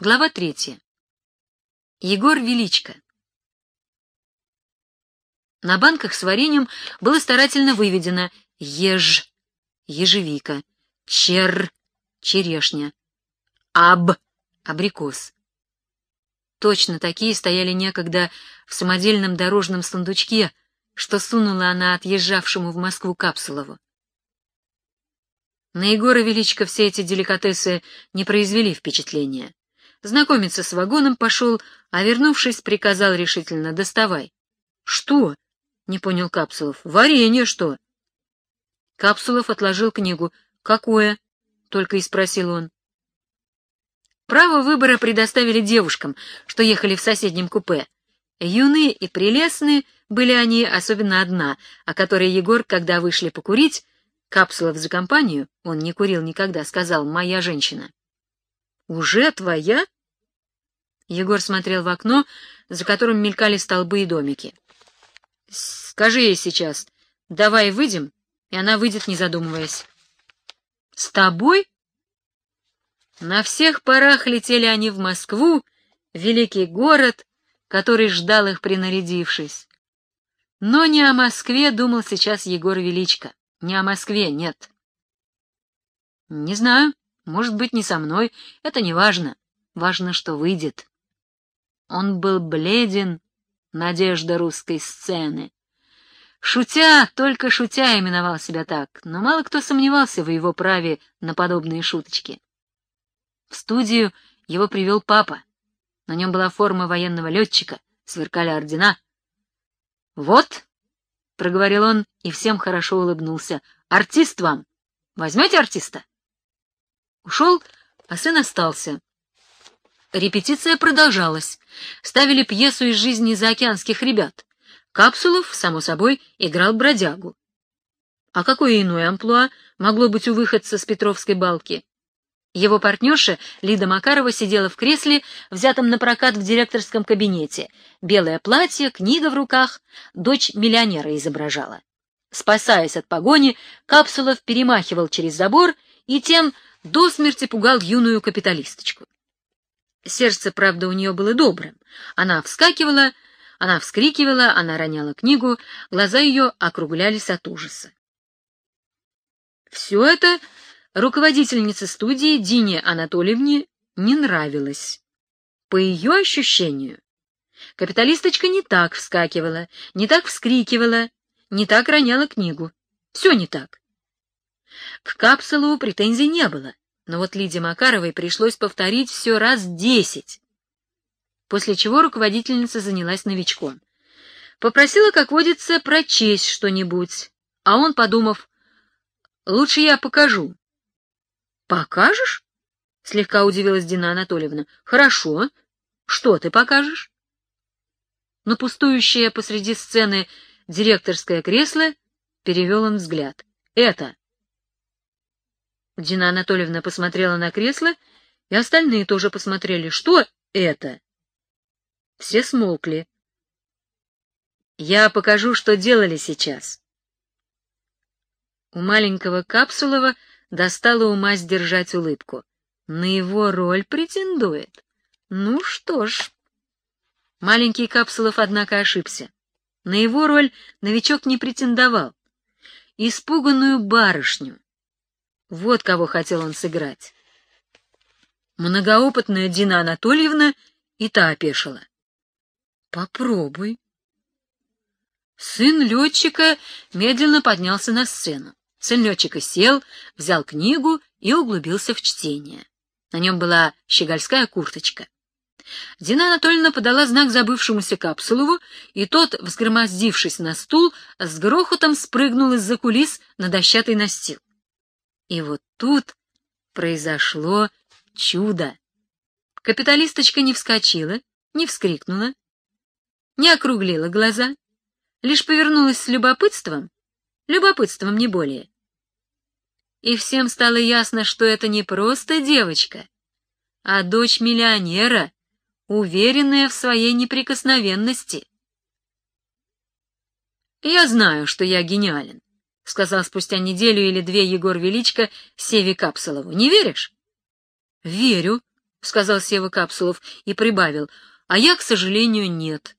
Глава третья. Егор Величко. На банках с вареньем было старательно выведено еж — ежевика, чер — черешня, аб — абрикос. Точно такие стояли некогда в самодельном дорожном сундучке, что сунула она отъезжавшему в Москву Капсулову. На Егора Величко все эти деликатесы не произвели впечатления. Знакомиться с вагоном пошел, а, вернувшись, приказал решительно «доставай». «Что?» — не понял Капсулов. «Варенье что?» Капсулов отложил книгу. «Какое?» — только и спросил он. Право выбора предоставили девушкам, что ехали в соседнем купе. Юные и прелестные были они, особенно одна, о которой Егор, когда вышли покурить, Капсулов за компанию, он не курил никогда, сказал «моя женщина». «Уже твоя?» Егор смотрел в окно, за которым мелькали столбы и домики. «Скажи ей сейчас, давай выйдем», и она выйдет, не задумываясь. «С тобой?» На всех парах летели они в Москву, великий город, который ждал их, принарядившись. Но не о Москве думал сейчас Егор Величко. Не о Москве, нет. Не знаю, может быть, не со мной, это не важно. Важно, что выйдет. Он был бледен, надежда русской сцены. Шутя, только шутя именовал себя так, но мало кто сомневался в его праве на подобные шуточки. В студию его привел папа. На нем была форма военного летчика, сверкали ордена. «Вот», — проговорил он и всем хорошо улыбнулся. «Артист вам! Возьмете артиста?» Ушел, а сын остался. Репетиция продолжалась. Ставили пьесу из жизни заокеанских ребят. Капсулов, само собой, играл бродягу. А какое иное амплуа могло быть у выходца с Петровской балки? Его партнерша Лида Макарова сидела в кресле, взятом на прокат в директорском кабинете. Белое платье, книга в руках, дочь миллионера изображала. Спасаясь от погони, Капсулов перемахивал через забор и тем до смерти пугал юную капиталисточку. Сердце, правда, у нее было добрым. Она вскакивала, она вскрикивала, она роняла книгу, глаза ее округлялись от ужаса. Все это руководительнице студии Дине Анатольевне не нравилось. По ее ощущению, капиталисточка не так вскакивала, не так вскрикивала, не так роняла книгу. Все не так. К капсулу претензий не было, но вот Лиде Макаровой пришлось повторить все раз десять, после чего руководительница занялась новичком. Попросила, как водится, прочесть что-нибудь, а он, подумав, «Лучше я покажу, Покажешь? Слегка удивилась Дина Анатольевна. Хорошо. Что ты покажешь? На пустующее посреди сцены директорское кресло перевел он взгляд. Это. Дина Анатольевна посмотрела на кресло, и остальные тоже посмотрели. Что это? Все смолкли. Я покажу, что делали сейчас. У маленького Капсулова достала ума сдержать улыбку. На его роль претендует. Ну что ж. Маленький Капсулов, однако, ошибся. На его роль новичок не претендовал. Испуганную барышню. Вот кого хотел он сыграть. Многоопытная Дина Анатольевна и та опешила. Попробуй. Сын летчика медленно поднялся на сцену. Сын летчика сел, взял книгу и углубился в чтение. На нем была щегольская курточка. Дина Анатольевна подала знак забывшемуся Капсулову, и тот, взгромоздившись на стул, с грохотом спрыгнул из-за кулис на дощатый настил. И вот тут произошло чудо. Капиталисточка не вскочила, не вскрикнула, не округлила глаза, лишь повернулась с любопытством, любопытством не более, и всем стало ясно, что это не просто девочка, а дочь миллионера, уверенная в своей неприкосновенности. «Я знаю, что я гениален», — сказал спустя неделю или две Егор Величко Севе Капсулову. «Не веришь?» «Верю», — сказал Сева Капсулов и прибавил, а я, к сожалению, нет.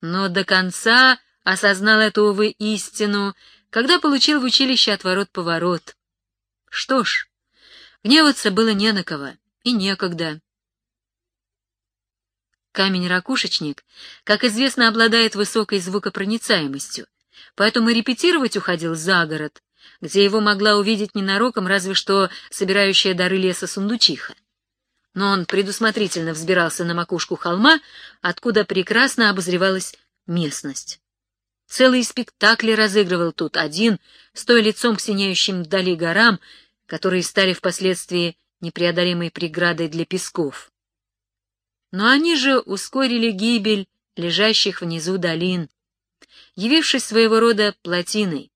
Но до конца осознал эту, увы, истину, когда получил в училище отворот-поворот. Что ж, гневаться было не на кого и некогда. Камень-ракушечник, как известно, обладает высокой звукопроницаемостью, поэтому репетировать уходил за город, где его могла увидеть ненароком разве что собирающая дары леса сундучиха. Но он предусмотрительно взбирался на макушку холма, откуда прекрасно обозревалась местность. Целые спектакли разыгрывал тут один, стоя лицом к синеющим вдали горам, которые стали впоследствии непреодолимой преградой для песков. Но они же ускорили гибель лежащих внизу долин, явившись своего рода плотиной.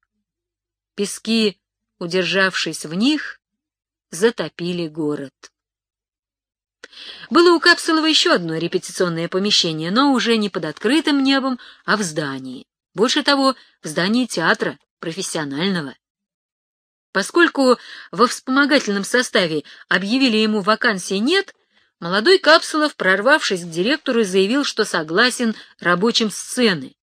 Пески, удержавшись в них, затопили город. Было у Капсулова еще одно репетиционное помещение, но уже не под открытым небом, а в здании. Больше того, в здании театра, профессионального. Поскольку во вспомогательном составе объявили ему вакансии нет, молодой Капсулов, прорвавшись к директору, заявил, что согласен рабочим сцены.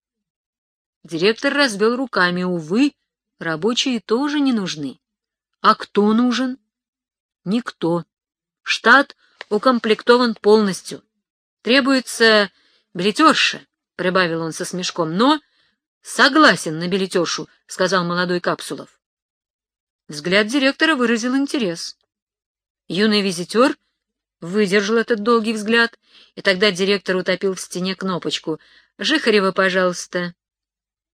Директор развел руками, увы, рабочие тоже не нужны. А кто нужен? Никто. Штат укомплектован полностью. Требуется билетерша, — прибавил он со смешком, — но Согласен на билетершу, — сказал молодой Капсулов. Взгляд директора выразил интерес. Юный визитер выдержал этот долгий взгляд, и тогда директор утопил в стене кнопочку. «Жихарева, пожалуйста».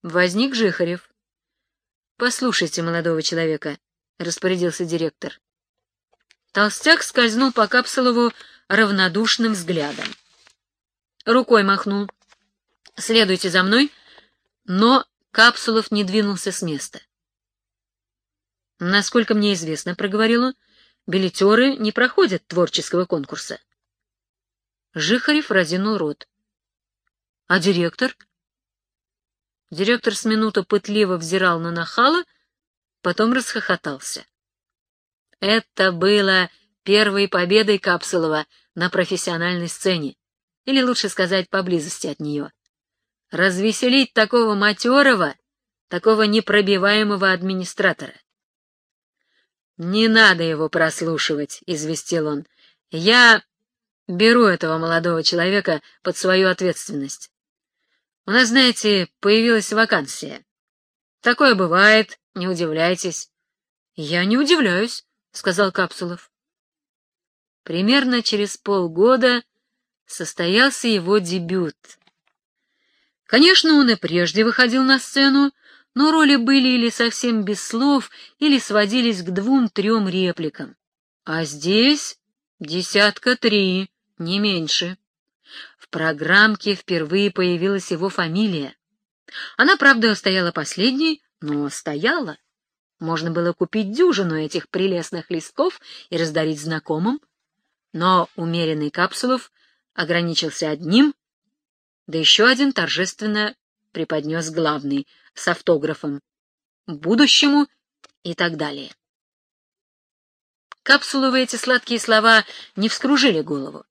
Возник Жихарев. «Послушайте молодого человека», — распорядился директор. Толстяк скользнул по Капсулову равнодушным взглядом. Рукой махнул. «Следуйте за мной», — но Капсулов не двинулся с места. «Насколько мне известно, — проговорил он, — билетеры не проходят творческого конкурса». Жихарев разинул рот. «А директор?» Директор с минуту пытливо взирал на нахала, потом расхохотался. Это было первой победой Капсулова на профессиональной сцене, или лучше сказать, поблизости от нее. Развеселить такого матерого, такого непробиваемого администратора. «Не надо его прослушивать», — известил он. «Я беру этого молодого человека под свою ответственность. У нас, знаете, появилась вакансия. Такое бывает, не удивляйтесь». «Я не удивляюсь», — сказал Капсулов. Примерно через полгода состоялся его дебют — Конечно, он и прежде выходил на сцену, но роли были или совсем без слов, или сводились к двум-трем репликам. А здесь десятка три, не меньше. В программке впервые появилась его фамилия. Она, правда, стояла последней, но стояла. Можно было купить дюжину этих прелестных листков и раздарить знакомым. Но умеренный Капсулов ограничился одним да еще один торжественно преподнес главный с автографом «Будущему» и так далее. Капсуловы эти сладкие слова не вскружили голову.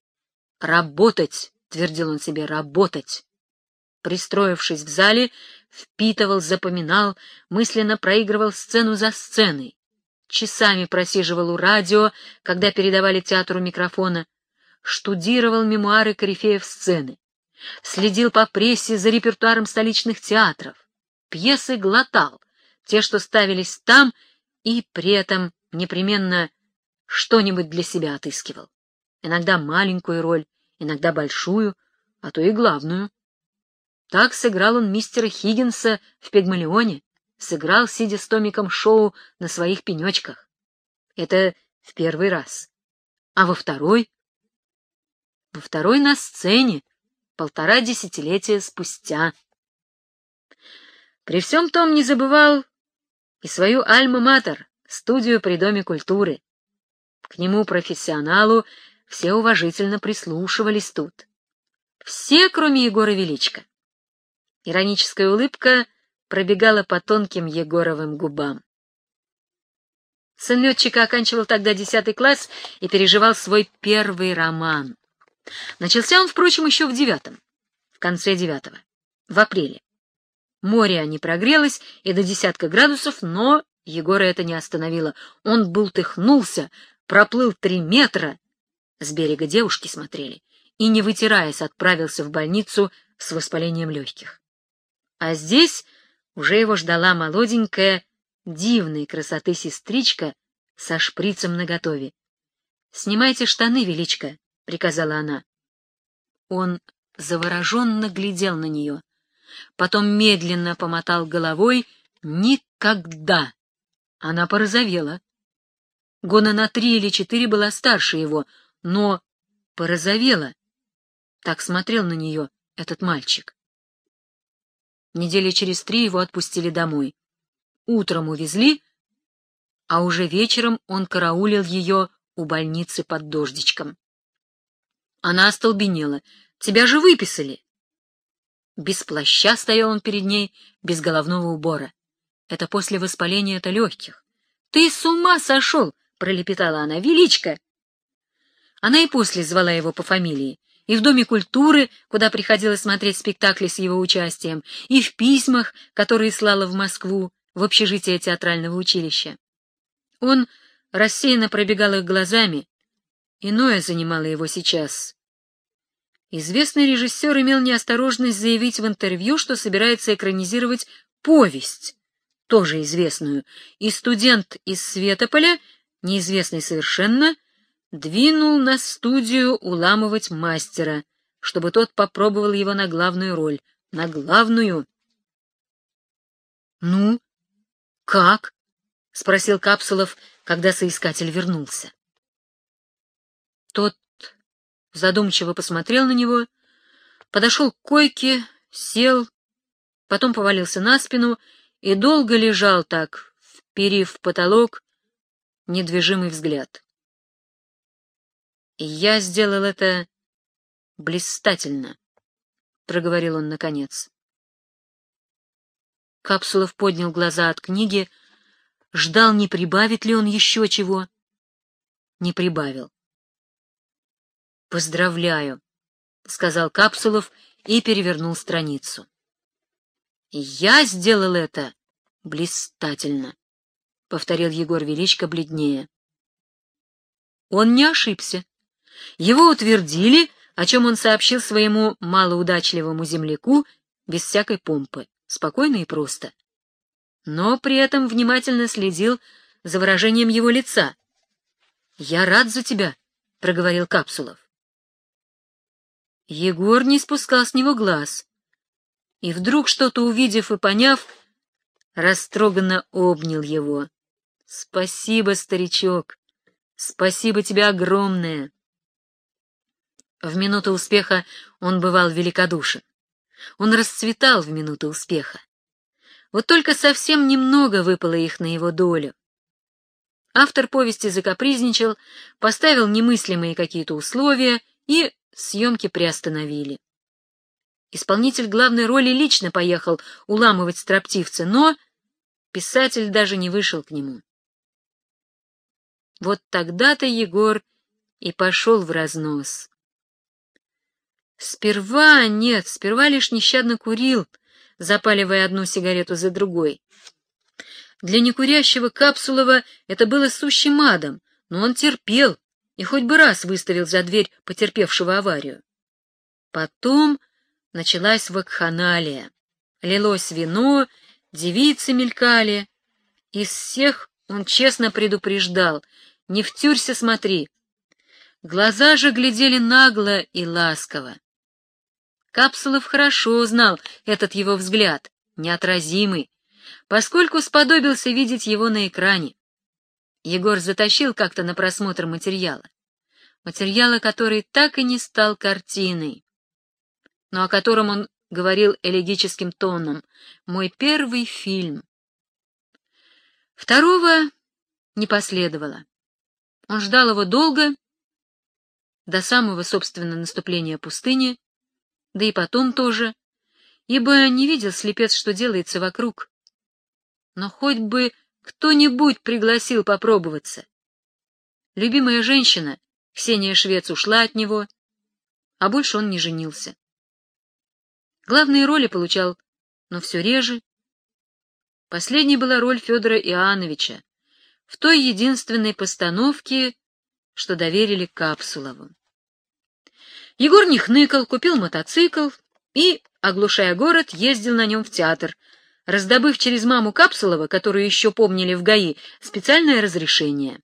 «Работать!» — твердил он себе, «работать!» Пристроившись в зале, впитывал, запоминал, мысленно проигрывал сцену за сценой. Часами просиживал у радио, когда передавали театру микрофона, штудировал мемуары корифеев сцены следил по прессе за репертуаром столичных театров, пьесы глотал, те, что ставились там, и при этом непременно что-нибудь для себя отыскивал. Иногда маленькую роль, иногда большую, а то и главную. Так сыграл он мистера Хиггинса в «Пигмалионе», сыграл, сидя с Томиком Шоу на своих пенечках. Это в первый раз. А во второй? Во второй на сцене, полтора десятилетия спустя. При всем том не забывал и свою альма-матер, студию при Доме культуры. К нему, профессионалу, все уважительно прислушивались тут. Все, кроме Егора Величко. Ироническая улыбка пробегала по тонким Егоровым губам. Сын летчика оканчивал тогда десятый класс и переживал свой первый роман. Начался он, впрочем, еще в девятом, в конце девятого, в апреле. Море не прогрелось и до десятка градусов, но Егора это не остановило. Он бултыхнулся, проплыл три метра. С берега девушки смотрели и, не вытираясь, отправился в больницу с воспалением легких. А здесь уже его ждала молоденькая дивной красоты сестричка со шприцем наготове. — Снимайте штаны, величка, — приказала она. Он завороженно глядел на нее, потом медленно помотал головой «Никогда!» Она порозовела. Гона на три или четыре была старше его, но порозовела. Так смотрел на нее этот мальчик. Недели через три его отпустили домой. Утром увезли, а уже вечером он караулил ее у больницы под дождичком. Она остолбенела. «Тебя же выписали!» Без плаща стоял он перед ней, без головного убора. Это после воспаления это легких. «Ты с ума сошел!» — пролепетала она. «Величко!» Она и после звала его по фамилии и в Доме культуры, куда приходила смотреть спектакли с его участием, и в письмах, которые слала в Москву, в общежитие театрального училища. Он рассеянно пробегал их глазами. Иное занимало его сейчас. Известный режиссер имел неосторожность заявить в интервью, что собирается экранизировать повесть, тоже известную, и студент из Светополя, неизвестный совершенно, двинул на студию уламывать мастера, чтобы тот попробовал его на главную роль. На главную. «Ну, как?» — спросил Капсулов, когда соискатель вернулся. Тот задумчиво посмотрел на него, подошел к койке, сел, потом повалился на спину и долго лежал так, вперив в потолок недвижимый взгляд. «Я сделал это блистательно», — проговорил он наконец. Капсулов поднял глаза от книги, ждал, не прибавит ли он еще чего. Не прибавил. «Поздравляю», — сказал Капсулов и перевернул страницу. «Я сделал это блистательно», — повторил Егор Величко бледнее. Он не ошибся. Его утвердили, о чем он сообщил своему малоудачливому земляку без всякой помпы, спокойно и просто. Но при этом внимательно следил за выражением его лица. «Я рад за тебя», — проговорил Капсулов. Егор не спускал с него глаз. И вдруг, что-то увидев и поняв, растроганно обнял его. «Спасибо, старичок! Спасибо тебе огромное!» В минуту успеха он бывал великодушен. Он расцветал в минуты успеха. Вот только совсем немного выпало их на его долю. Автор повести закапризничал, поставил немыслимые какие-то условия и съемки приостановили. Исполнитель главной роли лично поехал уламывать строптивца, но писатель даже не вышел к нему. Вот тогда-то Егор и пошел в разнос. Сперва нет, сперва лишь нещадно курил, запаливая одну сигарету за другой. Для некурящего Капсулова это было сущим адом, но он терпел и хоть бы раз выставил за дверь потерпевшего аварию. Потом началась вакханалия. Лилось вино, девицы мелькали. Из всех он честно предупреждал, не втюрься смотри. Глаза же глядели нагло и ласково. Капсулов хорошо знал этот его взгляд, неотразимый, поскольку сподобился видеть его на экране. Егор затащил как-то на просмотр материала. Материала, который так и не стал картиной, но о котором он говорил элегическим тоном. «Мой первый фильм». Второго не последовало. Он ждал его долго, до самого, собственно, наступления пустыни, да и потом тоже, ибо не видел слепец, что делается вокруг. Но хоть бы кто-нибудь пригласил попробоваться. Любимая женщина, Ксения Швец, ушла от него, а больше он не женился. Главные роли получал, но все реже. Последней была роль Федора Иоанновича в той единственной постановке, что доверили Капсулову. Егор не хныкал, купил мотоцикл и, оглушая город, ездил на нем в театр, раздобыв через маму Капсулова, которую еще помнили в ГАИ, специальное разрешение.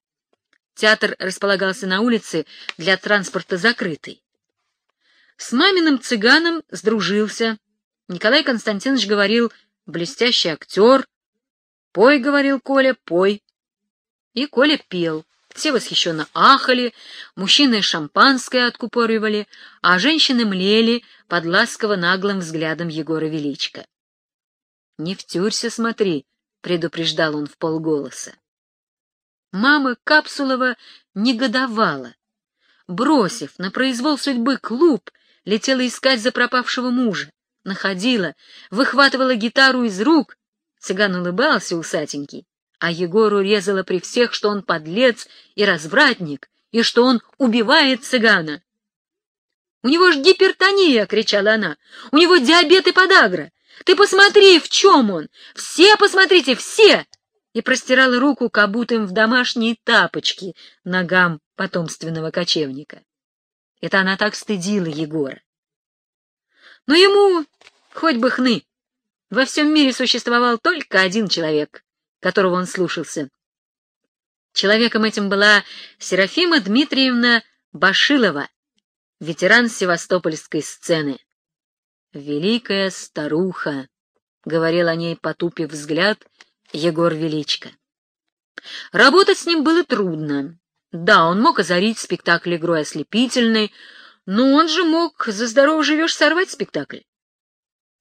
Театр располагался на улице, для транспорта закрытый. С маминым цыганом сдружился. Николай Константинович говорил, блестящий актер. «Пой», — говорил Коля, — «пой». И Коля пел. Все восхищенно ахали, мужчины шампанское откупоривали, а женщины млели под ласково-наглым взглядом Егора Величко. «Не втюрься, смотри», — предупреждал он в полголоса. Мама Капсулова негодовала. Бросив на произвол судьбы клуб, летела искать за пропавшего мужа, находила, выхватывала гитару из рук. Цыган улыбался усатенький, а Егору резала при всех, что он подлец и развратник, и что он убивает цыгана. «У него ж гипертония!» — кричала она. «У него диабет и подагра! Ты посмотри, в чем он! Все посмотрите, все!» И простирала руку к обутым в домашние тапочки ногам потомственного кочевника. Это она так стыдила Егора. Но ему хоть бы хны. Во всем мире существовал только один человек, которого он слушался. Человеком этим была Серафима Дмитриевна Башилова, ветеран севастопольской сцены. «Великая старуха», — говорил о ней, потупив взгляд, Егор Величко. Работать с ним было трудно. Да, он мог озарить спектакль игрой ослепительной, но он же мог «За здорово живешь» сорвать спектакль.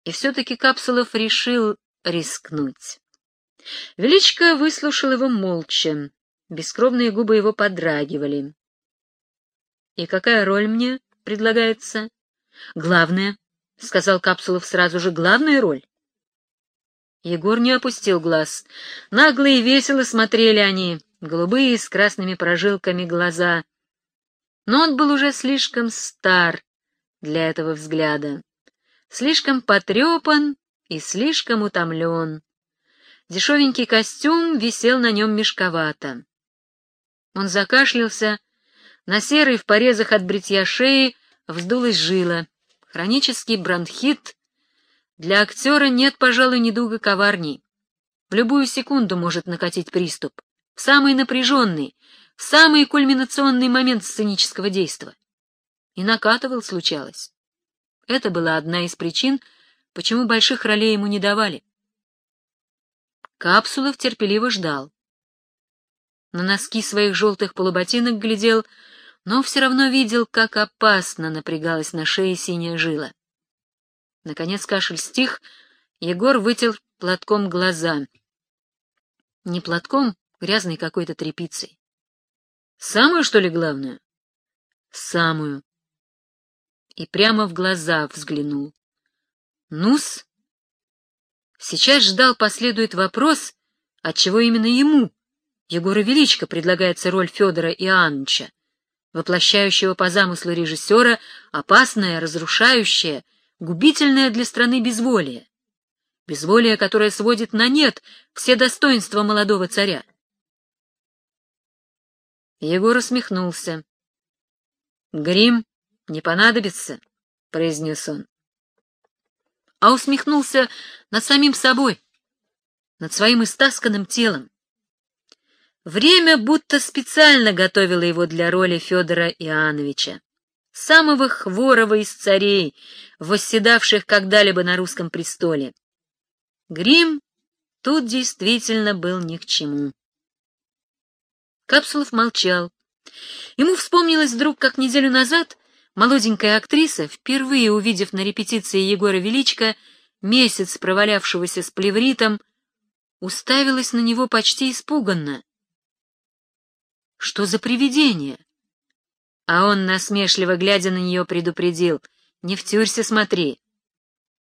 И все-таки Капсулов решил рискнуть. Величко выслушал его молча, бескровные губы его подрагивали. «И какая роль мне предлагается?» «Главная», — сказал Капсулов сразу же, — «главная роль». Егор не опустил глаз. Наглые и весело смотрели они, голубые с красными прожилками глаза. Но он был уже слишком стар для этого взгляда, слишком потрепан и слишком утомлен. Дешевенький костюм висел на нем мешковато. Он закашлялся, на серой в порезах от бритья шеи вздулась жила. Хронический бронхит. Для актера нет, пожалуй, недуга коварней. В любую секунду может накатить приступ. В самый напряженный, в самый кульминационный момент сценического действа. И накатывал, случалось. Это была одна из причин, почему больших ролей ему не давали. Капсулов терпеливо ждал. На носки своих желтых полуботинок глядел, но все равно видел, как опасно напрягалась на шее синяя жила. Наконец кашель стих, Егор вытер платком глаза. Не платком, грязной какой-то тряпицей. Самую, что ли, главную? Самую. И прямо в глаза взглянул. Нус? Сейчас ждал последует вопрос, отчего именно ему, Егору Величко, предлагается роль Федора Иоанновича, воплощающего по замыслу режиссера опасное, разрушающее, губительное для страны безволие. Безволие, которое сводит на нет все достоинства молодого царя. Егор усмехнулся. «Грим не понадобится», — произнес он а усмехнулся над самим собой, над своим истасканным телом. Время будто специально готовило его для роли Федора Иоанновича, самого хворого из царей, восседавших когда-либо на русском престоле. Грим тут действительно был ни к чему. Капсулов молчал. Ему вспомнилось вдруг, как неделю назад Молоденькая актриса, впервые увидев на репетиции Егора Величко, месяц провалявшегося с плевритом, уставилась на него почти испуганно. «Что за привидение?» А он, насмешливо глядя на нее, предупредил, «Не втюрься, смотри».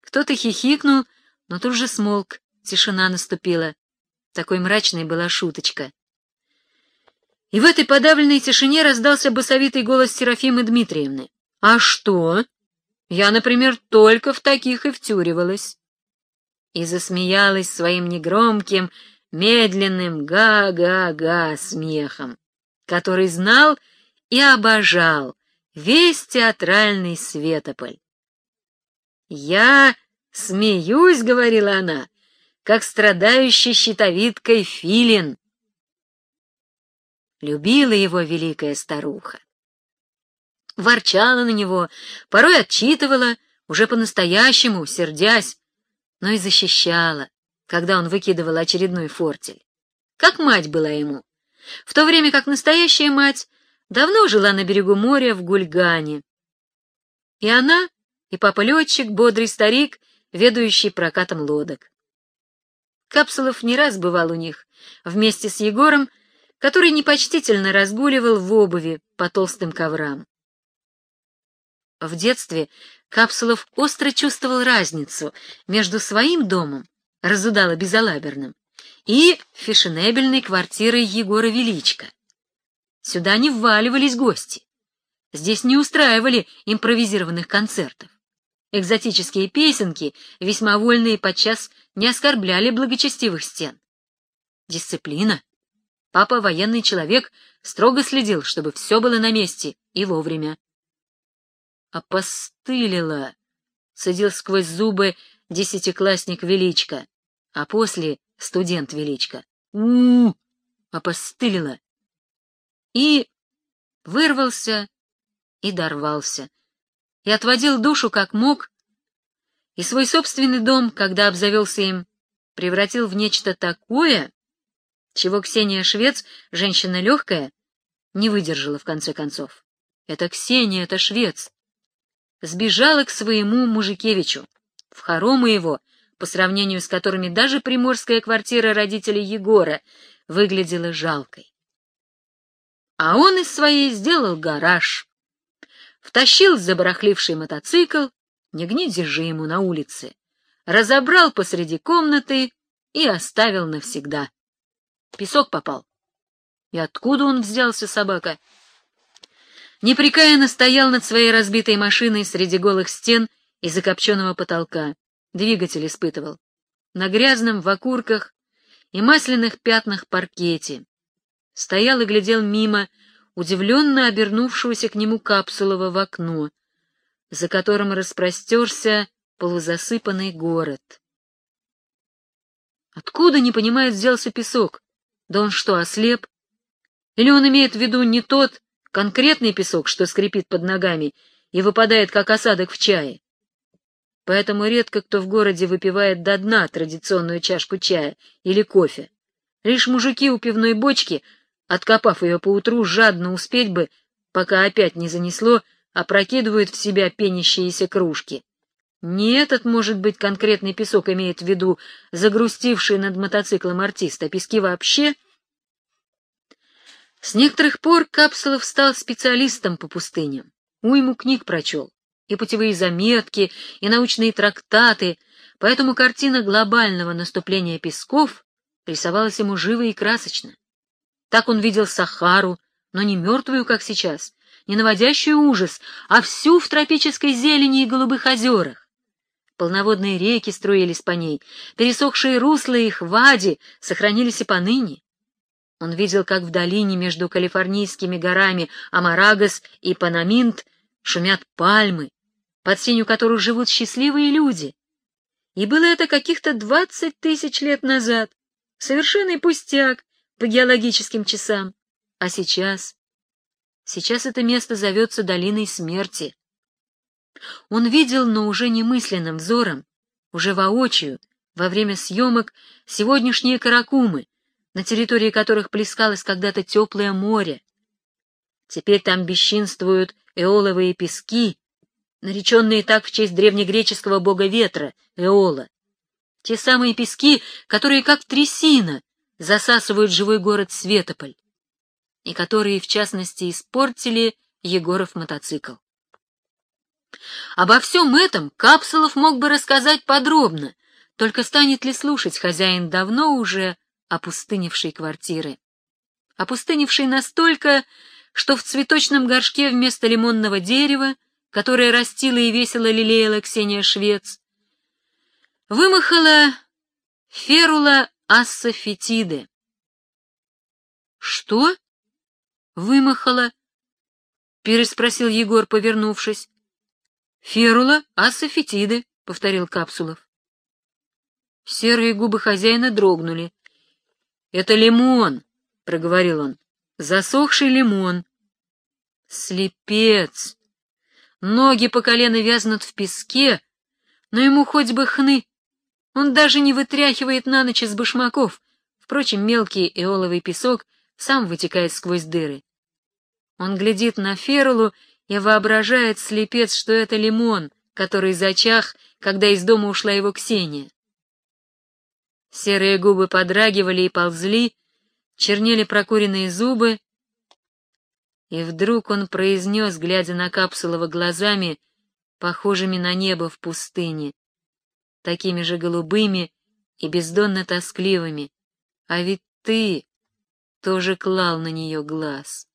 Кто-то хихикнул, но тут же смолк, тишина наступила. Такой мрачной была шуточка. И в этой подавленной тишине раздался басовитый голос Серафимы Дмитриевны. «А что? Я, например, только в таких и втюривалась». И засмеялась своим негромким, медленным га-га-га смехом, который знал и обожал весь театральный Светополь. «Я смеюсь», — говорила она, — «как страдающий щитовидкой филин». Любила его великая старуха. Ворчала на него, порой отчитывала, уже по-настоящему, сердясь, но и защищала, когда он выкидывал очередной фортель. Как мать была ему, в то время как настоящая мать давно жила на берегу моря в Гульгане. И она, и папа-летчик, бодрый старик, ведущий прокатом лодок. Капсулов не раз бывал у них, вместе с Егором, который непочтительно разгуливал в обуви по толстым коврам. В детстве Капсулов остро чувствовал разницу между своим домом, разудало безалаберным, и фешенебельной квартирой Егора Величко. Сюда не вваливались гости. Здесь не устраивали импровизированных концертов. Экзотические песенки, весьма вольные подчас, не оскорбляли благочестивых стен. Дисциплина, Папа, военный человек, строго следил, чтобы все было на месте и вовремя. «Опостылило!» — садил сквозь зубы десятиклассник Величко, а после — студент Величко. у, -у, Опостылило! И вырвался и дорвался, и отводил душу как мог, и свой собственный дом, когда обзавелся им, превратил в нечто такое, чего Ксения Швец, женщина легкая, не выдержала в конце концов. Это Ксения, это Швец. Сбежала к своему Мужикевичу, в хоромы его, по сравнению с которыми даже приморская квартира родителей Егора выглядела жалкой. А он из своей сделал гараж. Втащил забарахливший мотоцикл, не гнить же ему на улице, разобрал посреди комнаты и оставил навсегда. Песок попал. И откуда он взялся, собака? Непрекаянно стоял над своей разбитой машиной среди голых стен и закопченного потолка. Двигатель испытывал. На грязном, в окурках и масляных пятнах паркете. Стоял и глядел мимо, удивленно обернувшегося к нему капсулова в окно, за которым распростерся полузасыпанный город. Откуда, не понимает, взялся песок? Да он что, ослеп? Или он имеет в виду не тот конкретный песок, что скрипит под ногами и выпадает, как осадок в чае? Поэтому редко кто в городе выпивает до дна традиционную чашку чая или кофе. Лишь мужики у пивной бочки, откопав ее поутру, жадно успеть бы, пока опять не занесло, опрокидывают в себя пенящиеся кружки. Не этот, может быть, конкретный песок имеет в виду загрустивший над мотоциклом артист, а пески вообще? С некоторых пор Капсулов стал специалистом по пустыням. Уйму книг прочел, и путевые заметки, и научные трактаты, поэтому картина глобального наступления песков рисовалась ему живо и красочно. Так он видел Сахару, но не мертвую, как сейчас, не наводящую ужас, а всю в тропической зелени и голубых озерах. Полноводные реки струились по ней, пересохшие русла их вади сохранились и поныне. Он видел, как в долине между калифорнийскими горами Амарагас и Панаминт шумят пальмы, под сенью которых живут счастливые люди. И было это каких-то двадцать тысяч лет назад, совершенный пустяк по геологическим часам. А сейчас? Сейчас это место зовется долиной смерти. Он видел, но уже не мысленным взором, уже воочию, во время съемок, сегодняшние каракумы, на территории которых плескалось когда-то теплое море. Теперь там бесчинствуют эоловые пески, нареченные так в честь древнегреческого бога ветра, Эола. Те самые пески, которые, как трясина, засасывают живой город Светополь, и которые, в частности, испортили Егоров мотоцикл. Обо всем этом Капсулов мог бы рассказать подробно, только станет ли слушать хозяин давно уже опустынившей квартиры. Опустынившей настолько, что в цветочном горшке вместо лимонного дерева, которое растила и весело лелеяла Ксения Швец, вымахала ферула ассофетиды. «Что?» «Вымахала?» — переспросил Егор, повернувшись. «Ферула ассофетиды», — повторил Капсулов. Серые губы хозяина дрогнули. «Это лимон», — проговорил он. «Засохший лимон». «Слепец! Ноги по колено вязнут в песке, но ему хоть бы хны. Он даже не вытряхивает на ночь из башмаков. Впрочем, мелкий эоловый песок сам вытекает сквозь дыры. Он глядит на Ферулу и воображает, слепец, что это лимон, который зачах, когда из дома ушла его Ксения. Серые губы подрагивали и ползли, чернели прокуренные зубы, и вдруг он произнес, глядя на Капсулова глазами, похожими на небо в пустыне, такими же голубыми и бездонно тоскливыми, а ведь ты тоже клал на нее глаз.